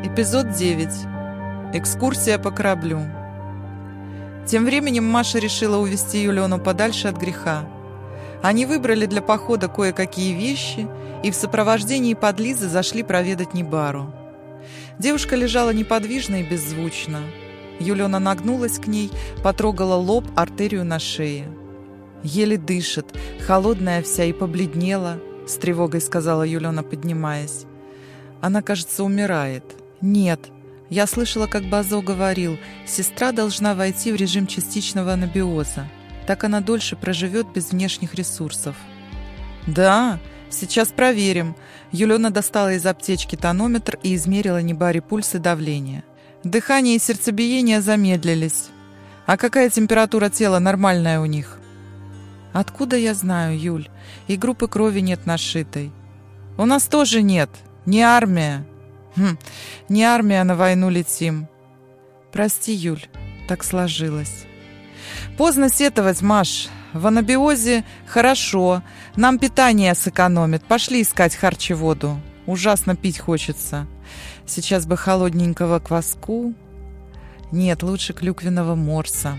Эпизод 9. Экскурсия по кораблю. Тем временем Маша решила увести Юлену подальше от греха. Они выбрали для похода кое-какие вещи и в сопровождении подлизы зашли проведать Небару. Девушка лежала неподвижно и беззвучно. Юлена нагнулась к ней, потрогала лоб, артерию на шее. «Еле дышит, холодная вся и побледнела», — с тревогой сказала Юлена, поднимаясь. «Она, кажется, умирает». «Нет». Я слышала, как Базо говорил, сестра должна войти в режим частичного анабиоза. Так она дольше проживет без внешних ресурсов. «Да, сейчас проверим». Юлена достала из аптечки тонометр и измерила Небаре пульс и давление. Дыхание и сердцебиение замедлились. «А какая температура тела нормальная у них?» «Откуда я знаю, Юль? И группы крови нет нашитой». «У нас тоже нет. Не армия». Хм, не армия, на войну летим. Прости, Юль, так сложилось. Поздно сетовать, Маш. В анабиозе хорошо. Нам питание сэкономит. Пошли искать харчеводу. Ужасно пить хочется. Сейчас бы холодненького кваску. Нет, лучше клюквенного морса.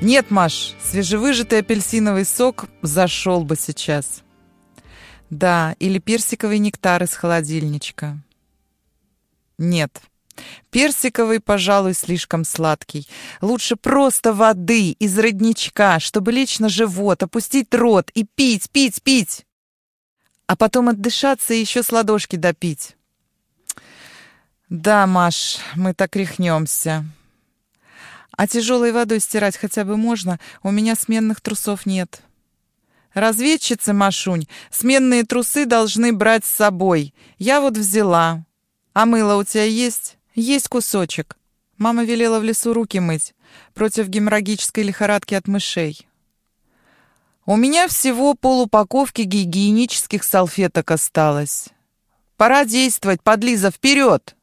Нет, Маш, свежевыжатый апельсиновый сок зашел бы сейчас. Да, или персиковый нектар из холодильничка. Нет. Персиковый, пожалуй, слишком сладкий. Лучше просто воды из родничка, чтобы лечь на живот, опустить рот и пить, пить, пить. А потом отдышаться и еще с ладошки допить. Да, Маш, мы так рехнемся. А тяжелой водой стирать хотя бы можно? У меня сменных трусов нет. Разведчицы, Машунь, сменные трусы должны брать с собой. Я вот взяла. «А мыло у тебя есть?» «Есть кусочек. Мама велела в лесу руки мыть против геморрагической лихорадки от мышей». «У меня всего полупаковки гигиенических салфеток осталось. Пора действовать, подлиза, вперед!»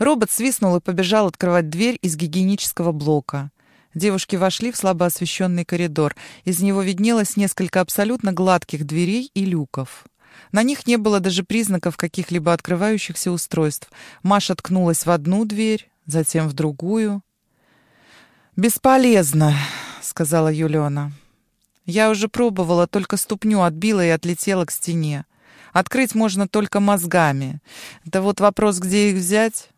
Робот свистнул и побежал открывать дверь из гигиенического блока. Девушки вошли в слабо освещенный коридор. Из него виднелось несколько абсолютно гладких дверей и люков. На них не было даже признаков каких-либо открывающихся устройств. Маша ткнулась в одну дверь, затем в другую. «Бесполезно», — сказала Юлена. «Я уже пробовала, только ступню отбила и отлетела к стене. Открыть можно только мозгами. Да вот вопрос, где их взять?»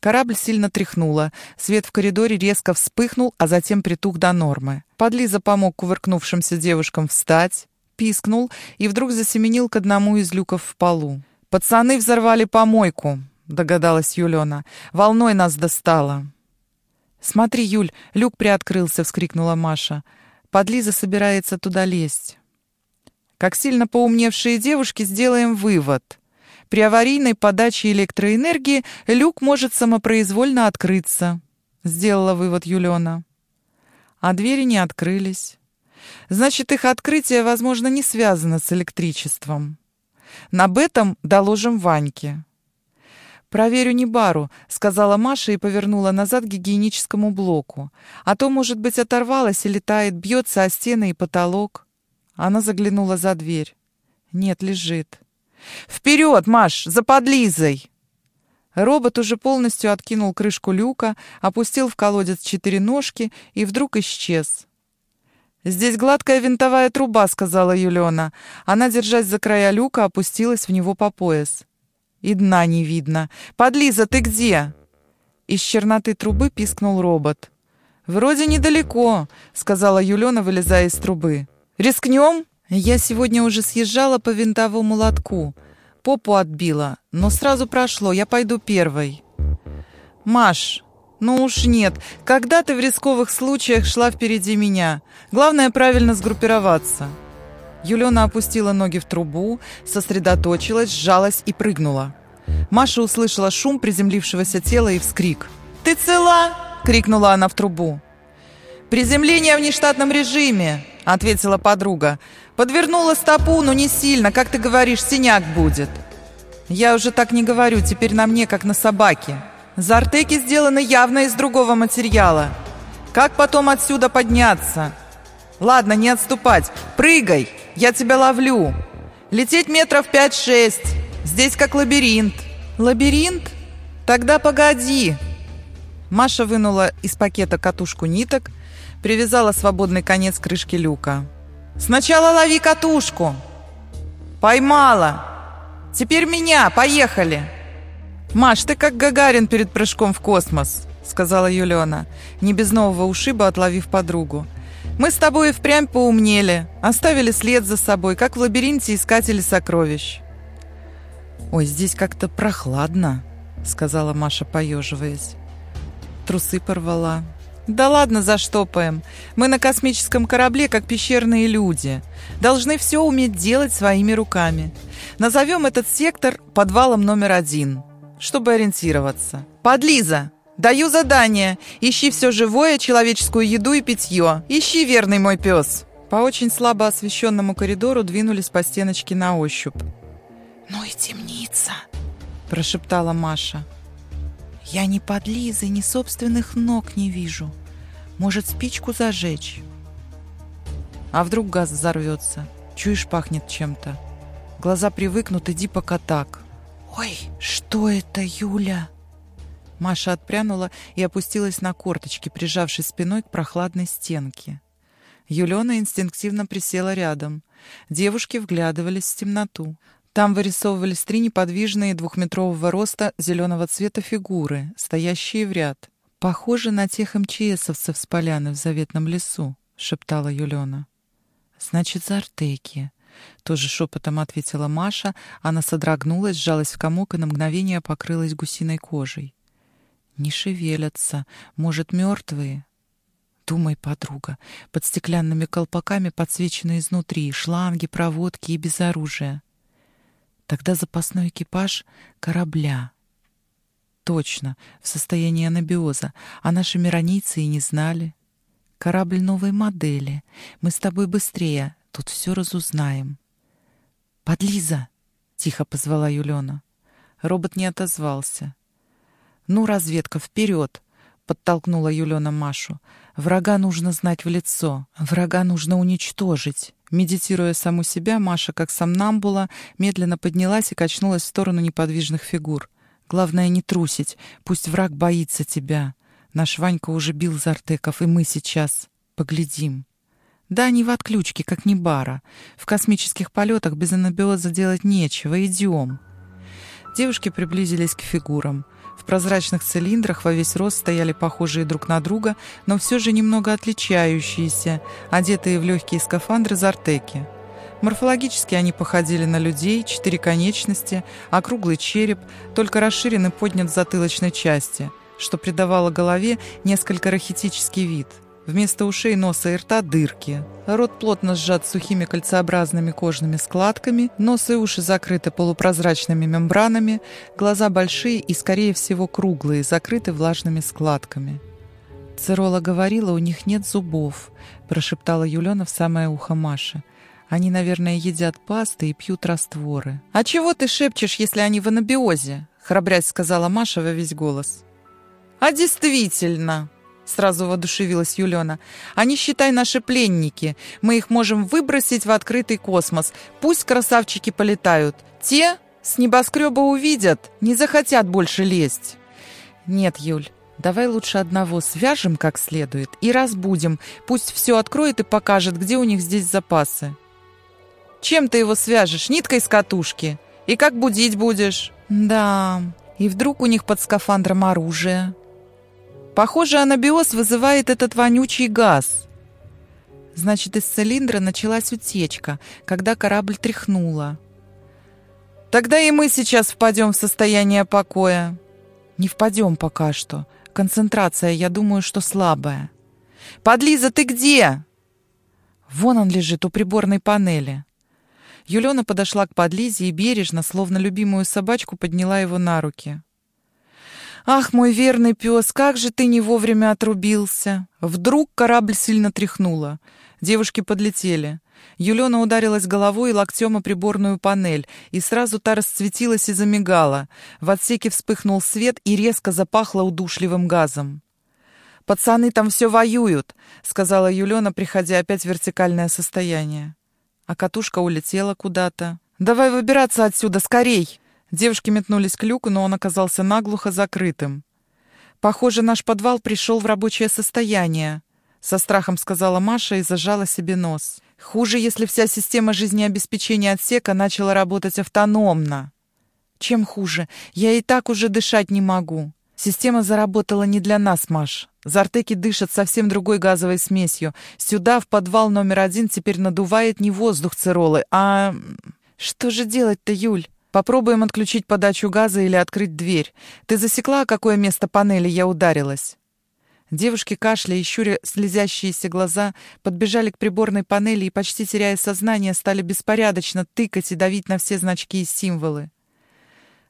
Корабль сильно тряхнуло. Свет в коридоре резко вспыхнул, а затем притух до нормы. Подлиза помог кувыркнувшимся девушкам встать пискнул и вдруг засеменил к одному из люков в полу. «Пацаны взорвали помойку», — догадалась Юлена. «Волной нас достало». «Смотри, Юль, люк приоткрылся», — вскрикнула Маша. «Подлиза собирается туда лезть». Как сильно поумневшие девушки сделаем вывод. При аварийной подаче электроэнергии люк может самопроизвольно открыться, сделала вывод Юлена. А двери не открылись. Значит, их открытие, возможно, не связано с электричеством. На этом доложим Ваньке. «Проверю Небару», — сказала Маша и повернула назад к гигиеническому блоку. «А то, может быть, оторвалась и летает, бьется о стены и потолок». Она заглянула за дверь. «Нет, лежит». «Вперед, Маш, за подлизой!» Робот уже полностью откинул крышку люка, опустил в колодец четыре ножки и вдруг исчез. «Здесь гладкая винтовая труба», — сказала Юлена. Она, держась за края люка, опустилась в него по пояс. «И дна не видно. Подлиза, ты где?» Из черноты трубы пискнул робот. «Вроде недалеко», — сказала Юлена, вылезая из трубы. «Рискнем?» Я сегодня уже съезжала по винтовому лотку. Попу отбила, но сразу прошло, я пойду первой. «Маш, ну уж нет. Когда ты в рисковых случаях шла впереди меня? Главное правильно сгруппироваться. Юлена опустила ноги в трубу, сосредоточилась, сжалась и прыгнула. Маша услышала шум приземлившегося тела и вскрик. «Ты цела?» — крикнула она в трубу. «Приземление в нештатном режиме», — ответила подруга. «Подвернула стопу, но не сильно, как ты говоришь, синяк будет». «Я уже так не говорю, теперь на мне, как на собаке», Зартеки сделаны явно из другого материала. Как потом отсюда подняться? Ладно, не отступать. Прыгай, я тебя ловлю. Лететь метров 5-6. Здесь как лабиринт. Лабиринт? Тогда погоди!» Маша вынула из пакета катушку ниток, привязала свободный конец крышки люка. «Сначала лови катушку!» «Поймала! Теперь меня! Поехали!» «Маш, ты как Гагарин перед прыжком в космос!» сказала Юлена, не без нового ушиба отловив подругу. «Мы с тобой и впрямь поумнели, оставили след за собой, как в лабиринте искатели сокровищ». «Ой, здесь как-то прохладно», — сказала Маша, поеживаясь. Трусы порвала. «Да ладно, заштопаем. Мы на космическом корабле, как пещерные люди. Должны все уметь делать своими руками. Назовем этот сектор подвалом номер один, чтобы ориентироваться. Подлиза!» «Даю задание. Ищи все живое, человеческую еду и питье. Ищи, верный мой пес!» По очень слабо освещенному коридору двинулись по стеночке на ощупь. «Ну и темница!» – прошептала Маша. «Я ни под Лизой, ни собственных ног не вижу. Может, спичку зажечь?» «А вдруг газ взорвется? Чуешь, пахнет чем-то. Глаза привыкнут, иди пока так». «Ой, что это, Юля?» Маша отпрянула и опустилась на корточки, прижавшись спиной к прохладной стенке. Юлена инстинктивно присела рядом. Девушки вглядывались в темноту. Там вырисовывались три неподвижные двухметрового роста зеленого цвета фигуры, стоящие в ряд. «Похожи на тех МЧСовцев с поляны в заветном лесу», — шептала Юлена. «Значит, за Артеки», — тоже шепотом ответила Маша. Она содрогнулась, сжалась в комок и на мгновение покрылась гусиной кожей. Не шевелятся. Может, мертвые? Думай, подруга, под стеклянными колпаками подсвечены изнутри шланги, проводки и без оружия. Тогда запасной экипаж корабля. Точно, в состоянии анабиоза, а наши миронийцы и не знали. Корабль новой модели. Мы с тобой быстрее, тут все разузнаем. «Подлиза!» — тихо позвала Юлена. Робот не отозвался. «Ну, разведка, вперед!» — подтолкнула Юлена Машу. «Врага нужно знать в лицо. Врага нужно уничтожить». Медитируя саму себя, Маша, как сомнамбула, медленно поднялась и качнулась в сторону неподвижных фигур. «Главное не трусить. Пусть враг боится тебя. Наш Ванька уже бил Зартеков, и мы сейчас. Поглядим». Да, не в отключке, как не бара. В космических полетах без анабиоза делать нечего. Идем. Девушки приблизились к фигурам. В прозрачных цилиндрах во весь рост стояли похожие друг на друга, но все же немного отличающиеся, одетые в легкие скафандры Зартеки. Морфологически они походили на людей, четыре конечности, округлый череп, только расширен и поднят в затылочной части, что придавало голове несколько рахитический вид – Вместо ушей, носа и рта – дырки. Рот плотно сжат сухими кольцеобразными кожными складками, нос и уши закрыты полупрозрачными мембранами, глаза большие и, скорее всего, круглые, закрыты влажными складками. Цирола говорила, у них нет зубов, прошептала Юлена в самое ухо Маши. Они, наверное, едят пасты и пьют растворы. «А чего ты шепчешь, если они в анабиозе?» — храбрясь сказала Маша во весь голос. «А действительно!» Сразу воодушевилась Юлена. «Они, считай, наши пленники. Мы их можем выбросить в открытый космос. Пусть красавчики полетают. Те с небоскреба увидят, не захотят больше лезть». «Нет, Юль, давай лучше одного свяжем как следует и разбудим. Пусть все откроет и покажет, где у них здесь запасы». «Чем ты его свяжешь? Ниткой с катушки? И как будить будешь?» «Да, и вдруг у них под скафандром оружие?» Похоже, анабиоз вызывает этот вонючий газ. Значит, из цилиндра началась утечка, когда корабль тряхнуло. Тогда и мы сейчас впадем в состояние покоя. Не впадем пока что. Концентрация, я думаю, что слабая. Подлиза, ты где? Вон он лежит у приборной панели. Юлена подошла к подлизе и бережно, словно любимую собачку, подняла его на руки. «Ах, мой верный пес, как же ты не вовремя отрубился!» Вдруг корабль сильно тряхнуло. Девушки подлетели. Юлена ударилась головой и локтем о приборную панель, и сразу та расцветилась и замигала. В отсеке вспыхнул свет и резко запахло удушливым газом. «Пацаны там все воюют», — сказала Юлена, приходя опять в вертикальное состояние. А катушка улетела куда-то. «Давай выбираться отсюда, скорей!» Девушки метнулись к люку, но он оказался наглухо закрытым. «Похоже, наш подвал пришел в рабочее состояние», — со страхом сказала Маша и зажала себе нос. «Хуже, если вся система жизнеобеспечения отсека начала работать автономно». «Чем хуже? Я и так уже дышать не могу». Система заработала не для нас, Маш. Зартеки дышат совсем другой газовой смесью. Сюда, в подвал номер один, теперь надувает не воздух циролы, а... Что же делать-то, Юль? Попробуем отключить подачу газа или открыть дверь. Ты засекла, какое место панели я ударилась?» Девушки, кашляя и щуря слезящиеся глаза, подбежали к приборной панели и, почти теряя сознание, стали беспорядочно тыкать и давить на все значки и символы.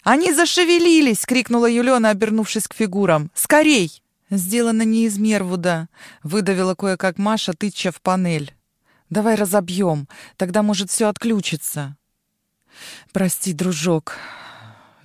«Они зашевелились!» — крикнула Юлена, обернувшись к фигурам. «Скорей!» «Сделано не из Мервуда», — выдавила кое-как Маша, тыча в панель. «Давай разобьем, тогда, может, все отключится». «Прости, дружок».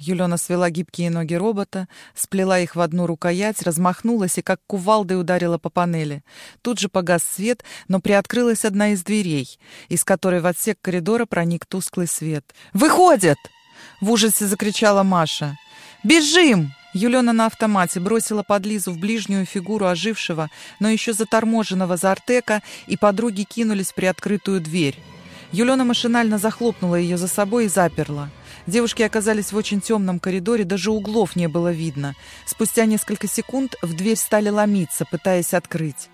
Юлена свела гибкие ноги робота, сплела их в одну рукоять, размахнулась и как кувалдой ударила по панели. Тут же погас свет, но приоткрылась одна из дверей, из которой в отсек коридора проник тусклый свет. «Выходят!» — в ужасе закричала Маша. «Бежим!» Юлена на автомате бросила под Лизу в ближнюю фигуру ожившего, но еще заторможенного Зартека, и подруги кинулись в приоткрытую дверь. Юлена машинально захлопнула ее за собой и заперла. Девушки оказались в очень темном коридоре, даже углов не было видно. Спустя несколько секунд в дверь стали ломиться, пытаясь открыть.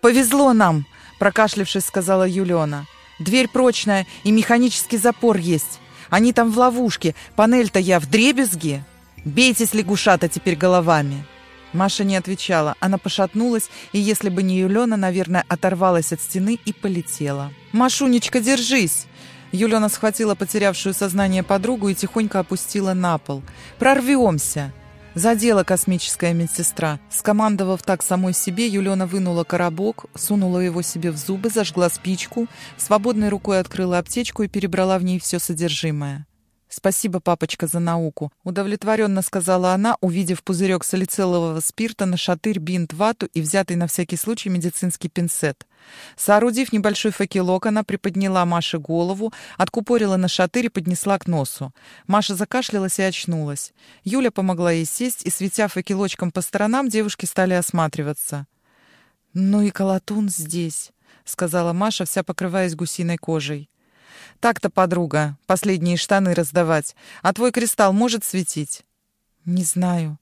«Повезло нам!» – прокашлявшись, сказала Юлена. «Дверь прочная и механический запор есть. Они там в ловушке, панель-то я в дребезге!» «Бейтесь, лягушата, теперь головами!» Маша не отвечала. Она пошатнулась, и если бы не Юлена, наверное, оторвалась от стены и полетела. «Машунечка, держись!» Юлена схватила потерявшую сознание подругу и тихонько опустила на пол. «Прорвемся!» Задела космическая медсестра. Скомандовав так самой себе, Юлена вынула коробок, сунула его себе в зубы, зажгла спичку, свободной рукой открыла аптечку и перебрала в ней все содержимое. «Спасибо, папочка, за науку», — удовлетворенно сказала она, увидев пузырек салицилового спирта, на шатырь, бинт, вату и взятый на всякий случай медицинский пинцет. Соорудив небольшой факелок, она приподняла Маше голову, откупорила на шатырь и поднесла к носу. Маша закашлялась и очнулась. Юля помогла ей сесть, и, светя факелочком по сторонам, девушки стали осматриваться. «Ну и колотун здесь», — сказала Маша, вся покрываясь гусиной кожей. Так-то, подруга, последние штаны раздавать. А твой кристалл может светить? Не знаю.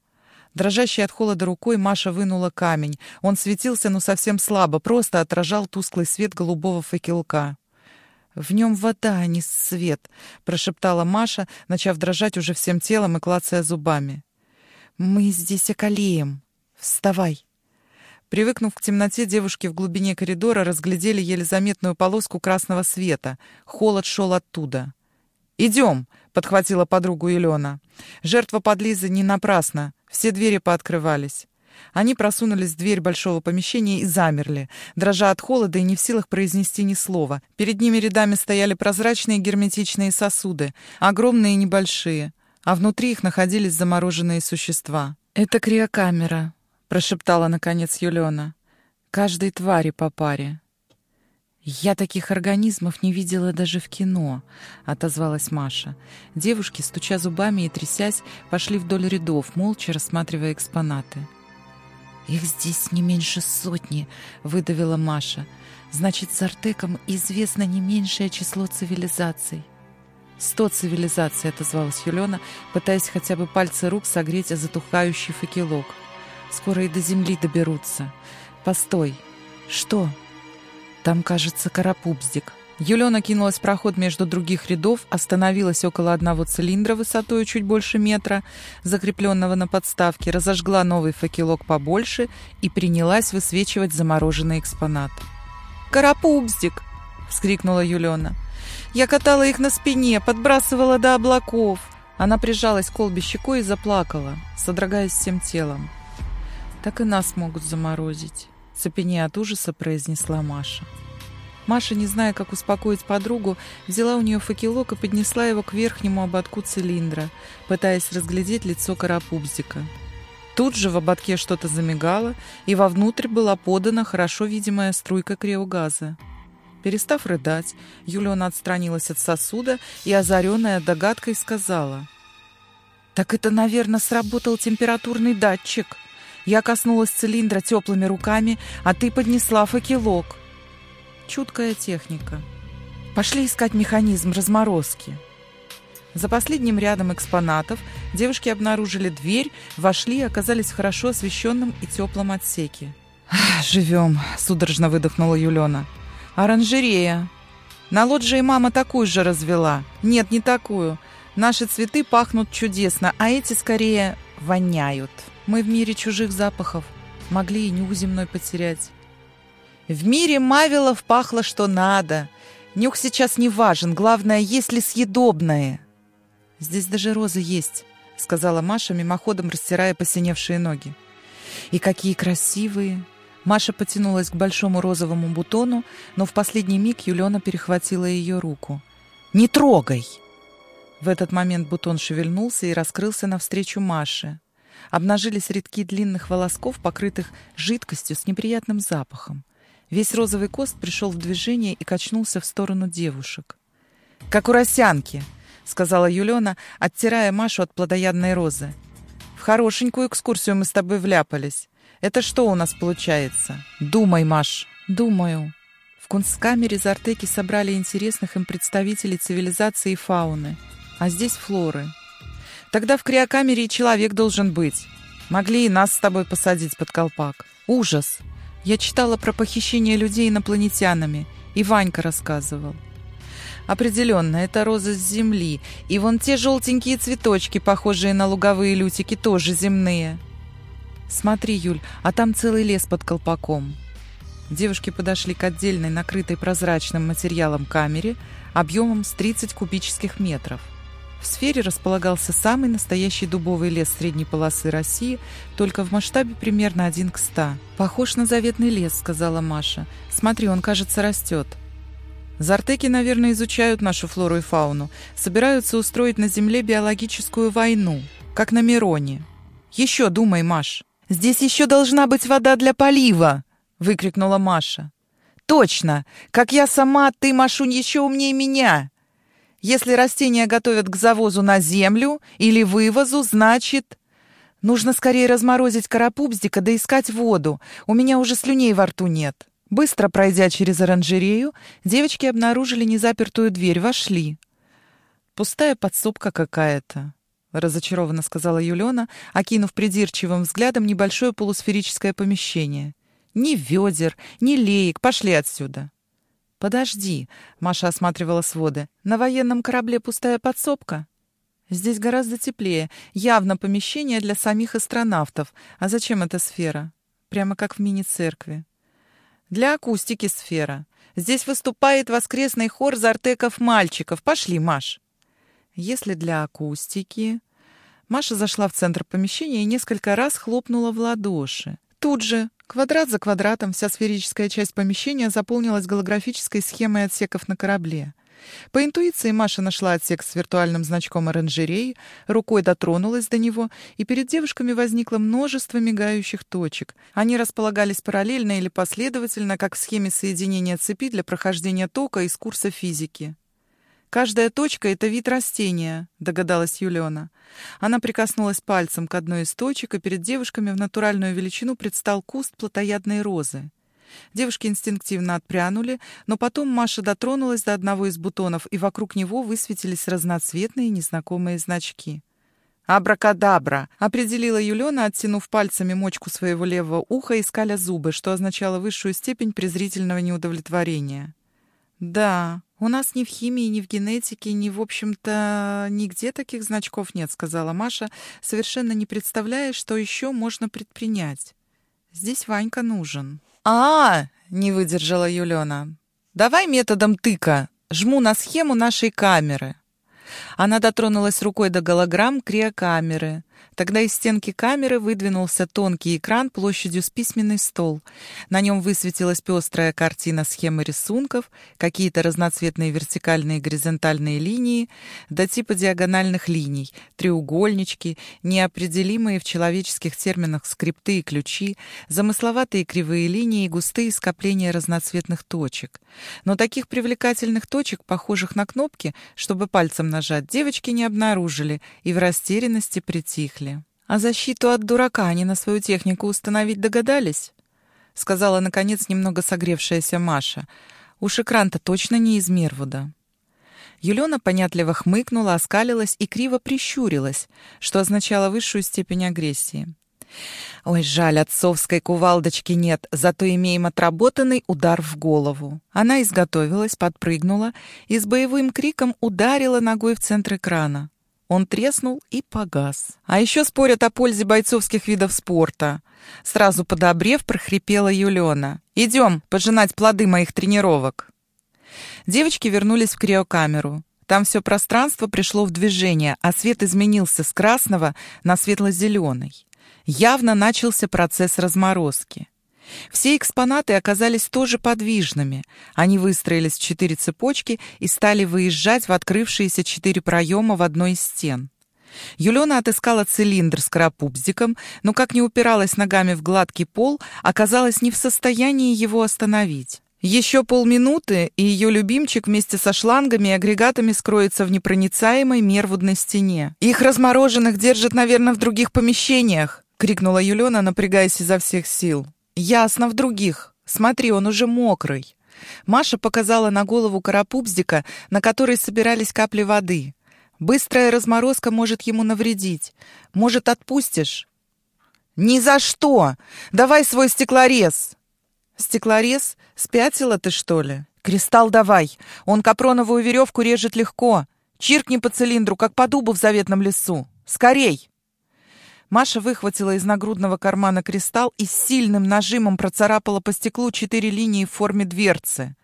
Дрожащей от холода рукой Маша вынула камень. Он светился, но совсем слабо, просто отражал тусклый свет голубого факелка. «В нем вода, а не свет», — прошептала Маша, начав дрожать уже всем телом и клацая зубами. «Мы здесь околеем. Вставай». Привыкнув к темноте, девушки в глубине коридора разглядели еле заметную полоску красного света. Холод шел оттуда. «Идем!» — подхватила подругу Елена. Жертва подлиза не напрасно. Все двери пооткрывались. Они просунулись в дверь большого помещения и замерли, дрожа от холода и не в силах произнести ни слова. Перед ними рядами стояли прозрачные герметичные сосуды, огромные и небольшие, а внутри их находились замороженные существа. «Это криокамера», прошептала наконец Юлена. Каждой твари по паре. «Я таких организмов не видела даже в кино», — отозвалась Маша. Девушки, стуча зубами и трясясь, пошли вдоль рядов, молча рассматривая экспонаты. «Их здесь не меньше сотни», — выдавила Маша. «Значит, с Артеком известно не меньшее число цивилизаций». «Сто цивилизаций», — отозвалась Юлена, пытаясь хотя бы пальцы рук согреть затухающий факелок. Скоро и до земли доберутся. Постой. Что? Там, кажется, карапубздик. Юлена кинулась в проход между других рядов, остановилась около одного цилиндра высотой чуть больше метра, закрепленного на подставке, разожгла новый факелок побольше и принялась высвечивать замороженный экспонат. «Карапубздик!» — вскрикнула Юлена. «Я катала их на спине, подбрасывала до облаков!» Она прижалась к колбе щекой и заплакала, содрогаясь всем телом. Так и нас могут заморозить, цепенея от ужаса произнесла Маша. Маша, не зная, как успокоить подругу, взяла у нее факелок и поднесла его к верхнему ободку цилиндра, пытаясь разглядеть лицо карапубзика. Тут же в ободке что-то замигало, и вовнутрь была подана хорошо видимая струйка криогаза. Перестав рыдать, Юлиона отстранилась от сосуда и, озаренная догадкой, сказала, Так это, наверное, сработал температурный датчик. Я коснулась цилиндра теплыми руками, а ты поднесла факелок. Чуткая техника. Пошли искать механизм разморозки. За последним рядом экспонатов девушки обнаружили дверь, вошли и оказались в хорошо освещенном и теплом отсеке. «Живем», — судорожно выдохнула Юлена. «Оранжерея. На лоджии мама такую же развела. Нет, не такую. Наши цветы пахнут чудесно, а эти скорее воняют. Мы в мире чужих запахов. Могли и нюх земной потерять». В мире Мавилов пахло что надо. Нюх сейчас не важен, главное, есть ли съедобное. «Здесь даже розы есть», — сказала Маша, мимоходом растирая посиневшие ноги. «И какие красивые!» Маша потянулась к большому розовому бутону, но в последний миг Юлена перехватила ее руку. «Не трогай!» В этот момент бутон шевельнулся и раскрылся навстречу Маше. Обнажились рядки длинных волосков, покрытых жидкостью с неприятным запахом. Весь розовый кост пришел в движение и качнулся в сторону девушек. «Как у росянки!» — сказала Юлена, оттирая Машу от плодоядной розы. «В хорошенькую экскурсию мы с тобой вляпались. Это что у нас получается? Думай, Маш, думаю». В кунсткамере Зартеки собрали интересных им представителей цивилизации и фауны, а здесь флоры. Тогда в криокамере и человек должен быть. Могли и нас с тобой посадить под колпак. Ужас! Я читала про похищение людей инопланетянами, и Ванька рассказывал. Определенно, это роза с земли, и вон те желтенькие цветочки, похожие на луговые лютики, тоже земные. Смотри, Юль, а там целый лес под колпаком. Девушки подошли к отдельной, накрытой прозрачным материалом камере объемом с 30 кубических метров. В сфере располагался самый настоящий дубовый лес средней полосы России, только в масштабе примерно один к ста. «Похож на заветный лес», — сказала Маша. «Смотри, он, кажется, растет». Зартеки, наверное, изучают нашу флору и фауну. Собираются устроить на Земле биологическую войну, как на Мироне. Еще думай, Маш. «Здесь еще должна быть вода для полива!» — выкрикнула Маша. «Точно! Как я сама, ты, Машунь, еще умнее меня!» Если растения готовят к завозу на землю или вывозу, значит... Нужно скорее разморозить карапубздика да искать воду. У меня уже слюней во рту нет. Быстро пройдя через оранжерею, девочки обнаружили незапертую дверь, вошли. Пустая подсобка какая-то. — разочарованно сказала Юлена, окинув придирчивым взглядом небольшое полусферическое помещение. «Ни ведер, ни леек, пошли отсюда!» «Подожди», — Маша осматривала своды. «На военном корабле пустая подсобка?» «Здесь гораздо теплее. Явно помещение для самих астронавтов. А зачем эта сфера? Прямо как в мини-церкви». «Для акустики сфера. Здесь выступает воскресный хор зартеков-мальчиков. Пошли, Маш». «Если для акустики...» Маша зашла в центр помещения и несколько раз хлопнула в ладоши. Тут же Квадрат за квадратом вся сферическая часть помещения заполнилась голографической схемой отсеков на корабле. По интуиции Маша нашла отсек с виртуальным значком оранжереи, рукой дотронулась до него, и перед девушками возникло множество мигающих точек. Они располагались параллельно или последовательно, как в схеме соединения цепи для прохождения тока из курса физики. «Каждая точка — это вид растения», — догадалась Юлена. Она прикоснулась пальцем к одной из точек, и перед девушками в натуральную величину предстал куст плотоядной розы. Девушки инстинктивно отпрянули, но потом Маша дотронулась до одного из бутонов, и вокруг него высветились разноцветные незнакомые значки. «Абракадабра!» — определила Юлена, оттянув пальцами мочку своего левого уха и скаля зубы, что означало высшую степень презрительного неудовлетворения. «Да, у нас ни в химии, ни в генетике, ни, в общем-то, нигде таких значков нет», — сказала Маша, совершенно не представляя, что еще можно предпринять. «Здесь Ванька нужен». «А, -а, -а не выдержала Юлена. «Давай методом тыка. Жму на схему нашей камеры». Она дотронулась рукой до голограмм криокамеры. Тогда из стенки камеры выдвинулся тонкий экран площадью с письменный стол. На нем высветилась пестрая картина схемы рисунков, какие-то разноцветные вертикальные и горизонтальные линии, до типа диагональных линий, треугольнички, неопределимые в человеческих терминах скрипты и ключи, замысловатые кривые линии и густые скопления разноцветных точек. Но таких привлекательных точек, похожих на кнопки, чтобы пальцем нажать, девочки не обнаружили и в растерянности притихли. «А защиту от дурака они на свою технику установить догадались?» — сказала, наконец, немного согревшаяся Маша. «Уж экран-то точно не из Мервуда». Юлена понятливо хмыкнула, оскалилась и криво прищурилась, что означало высшую степень агрессии. «Ой, жаль, отцовской кувалдочки нет, зато имеем отработанный удар в голову». Она изготовилась, подпрыгнула и с боевым криком ударила ногой в центр экрана. Он треснул и погас. А еще спорят о пользе бойцовских видов спорта. Сразу подобрев, прохрипела Юлена. «Идем пожинать плоды моих тренировок». Девочки вернулись в криокамеру. Там все пространство пришло в движение, а свет изменился с красного на светло-зеленый. Явно начался процесс разморозки. Все экспонаты оказались тоже подвижными. Они выстроились в четыре цепочки и стали выезжать в открывшиеся четыре проема в одной из стен. Юлена отыскала цилиндр с карапубзиком, но, как не упиралась ногами в гладкий пол, оказалась не в состоянии его остановить. Еще полминуты, и ее любимчик вместе со шлангами и агрегатами скроется в непроницаемой мервудной стене. «Их размороженных держат, наверное, в других помещениях!» — крикнула Юлена, напрягаясь изо всех сил. «Ясно, в других. Смотри, он уже мокрый». Маша показала на голову карапубздика, на которой собирались капли воды. «Быстрая разморозка может ему навредить. Может, отпустишь?» «Ни за что! Давай свой стеклорез!» «Стеклорез? Спятила ты, что ли? Кристалл давай! Он капроновую веревку режет легко. Чиркни по цилиндру, как по дубу в заветном лесу. Скорей!» Маша выхватила из нагрудного кармана кристалл и с сильным нажимом процарапала по стеклу четыре линии в форме дверцы.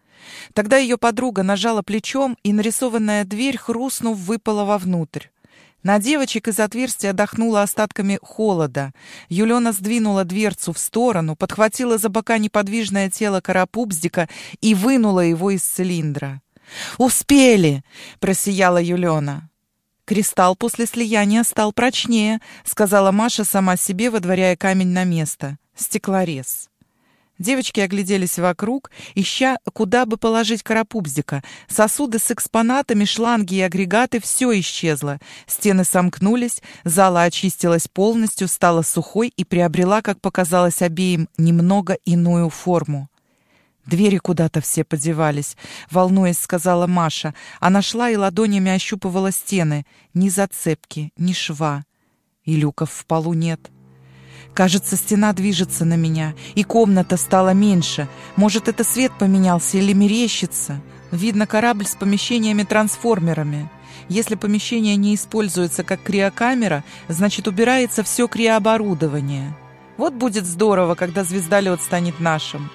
Тогда ее подруга нажала плечом, и нарисованная дверь, хрустнув, выпала вовнутрь. На девочек из отверстия дохнуло остатками холода. Юлена сдвинула дверцу в сторону, подхватила за бока неподвижное тело карапубздика и вынула его из цилиндра. «Успели!» — просияла Юлена. «Кристалл после слияния стал прочнее», — сказала Маша сама себе, выдворяя камень на место. «Стеклорез». Девочки огляделись вокруг, ища, куда бы положить карапубзика. Сосуды с экспонатами, шланги и агрегаты — все исчезло. Стены сомкнулись, зала очистилась полностью, стала сухой и приобрела, как показалось обеим, немного иную форму. Двери куда-то все подевались, волнуясь, сказала Маша. Она шла и ладонями ощупывала стены. Ни зацепки, ни шва. И люков в полу нет. Кажется, стена движется на меня, и комната стала меньше. Может, это свет поменялся или мерещится? Видно корабль с помещениями-трансформерами. Если помещение не используется как криокамера, значит, убирается все криооборудование. Вот будет здорово, когда звездолет станет нашим.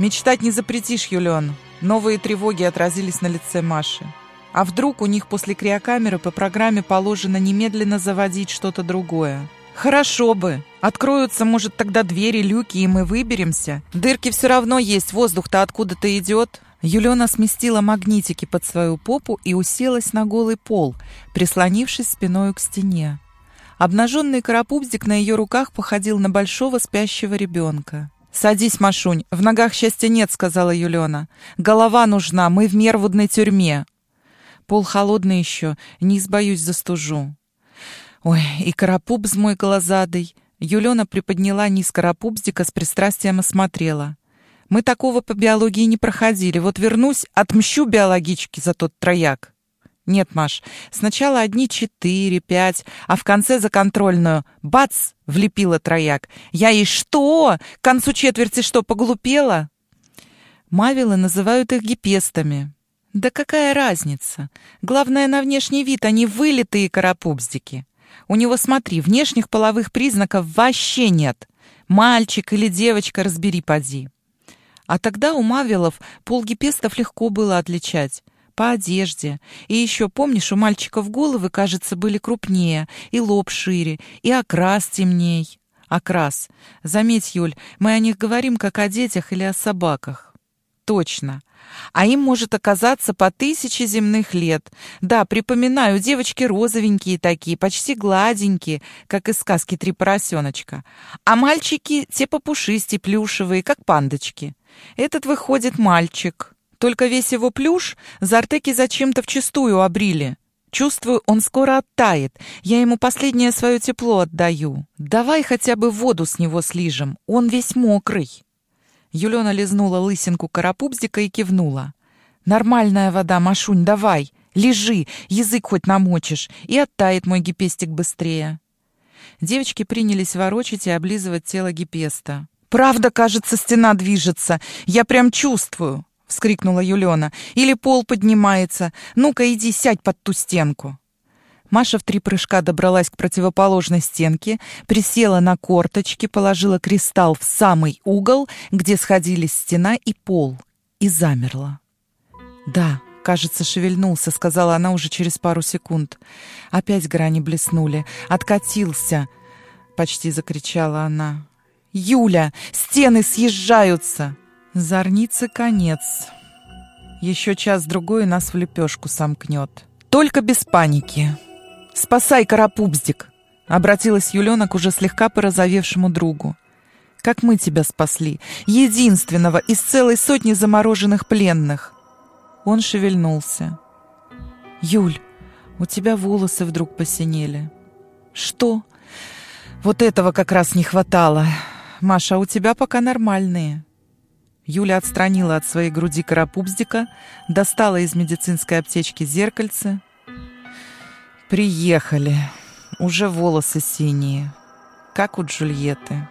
Мечтать не запретишь, Юлион. Новые тревоги отразились на лице Маши. А вдруг у них после криокамеры по программе положено немедленно заводить что-то другое? Хорошо бы. Откроются, может, тогда двери, люки, и мы выберемся. Дырки все равно есть, воздух-то откуда-то идет. Юлена сместила магнитики под свою попу и уселась на голый пол, прислонившись спиной к стене. Обнаженный карапубзик на ее руках походил на большого спящего ребенка. «Садись, Машунь, в ногах счастья нет», — сказала Юлена. «Голова нужна, мы в мервудной тюрьме». Пол холодный еще, не избоюсь застужу. Ой, и карапубз мой глазадый. Юлена приподняла низ карапубздика с пристрастием осмотрела. Мы такого по биологии не проходили. Вот вернусь, отмщу биологички за тот трояк. Нет, Маш, сначала одни четыре, пять, а в конце за контрольную бац, влепила трояк. Я и что? К концу четверти что, поглупела? Мавилы называют их гипестами. Да какая разница? Главное, на внешний вид они вылитые карапубздики. У него, смотри, внешних половых признаков вообще нет. Мальчик или девочка, разбери поди. А тогда у мавилов полгипестов легко было отличать. По одежде. И еще, помнишь, у мальчиков головы, кажется, были крупнее, и лоб шире, и окрас темней. Окрас. Заметь, Юль, мы о них говорим как о детях или о собаках. Точно. А им может оказаться по тысяче земных лет. Да, припоминаю, девочки розовенькие такие, почти гладенькие, как из сказки «Три поросеночка». А мальчики те попушистые, плюшевые, как пандочки. Этот выходит мальчик. Только весь его плюш Зартеки зачем-то вчистую обрили. Чувствую, он скоро оттает. Я ему последнее свое тепло отдаю. Давай хотя бы воду с него слижем. Он весь мокрый. Юлена лизнула лысинку карапубзика и кивнула. «Нормальная вода, Машунь, давай. Лежи, язык хоть намочишь, и оттает мой гипестик быстрее». Девочки принялись ворочать и облизывать тело гипеста. «Правда, кажется, стена движется. Я прям чувствую!» — вскрикнула Юлена. «Или пол поднимается. Ну-ка, иди, сядь под ту стенку». Маша в три прыжка добралась к противоположной стенке, присела на корточки, положила кристалл в самый угол, где сходились стена и пол, и замерла. «Да, кажется, шевельнулся», — сказала она уже через пару секунд. Опять грани блеснули. «Откатился!» — почти закричала она. «Юля, стены съезжаются!» «Зорницы конец. Еще час-другой нас в лепешку сомкнет. Только без паники!» «Спасай, Карапубздик!» — обратилась Юлена к уже слегка порозовевшему другу. «Как мы тебя спасли! Единственного из целой сотни замороженных пленных!» Он шевельнулся. «Юль, у тебя волосы вдруг посинели». «Что?» «Вот этого как раз не хватало. Маша, у тебя пока нормальные». Юля отстранила от своей груди карапубздика, достала из медицинской аптечки зеркальце, Приехали. Уже волосы синие, как у Джульетты.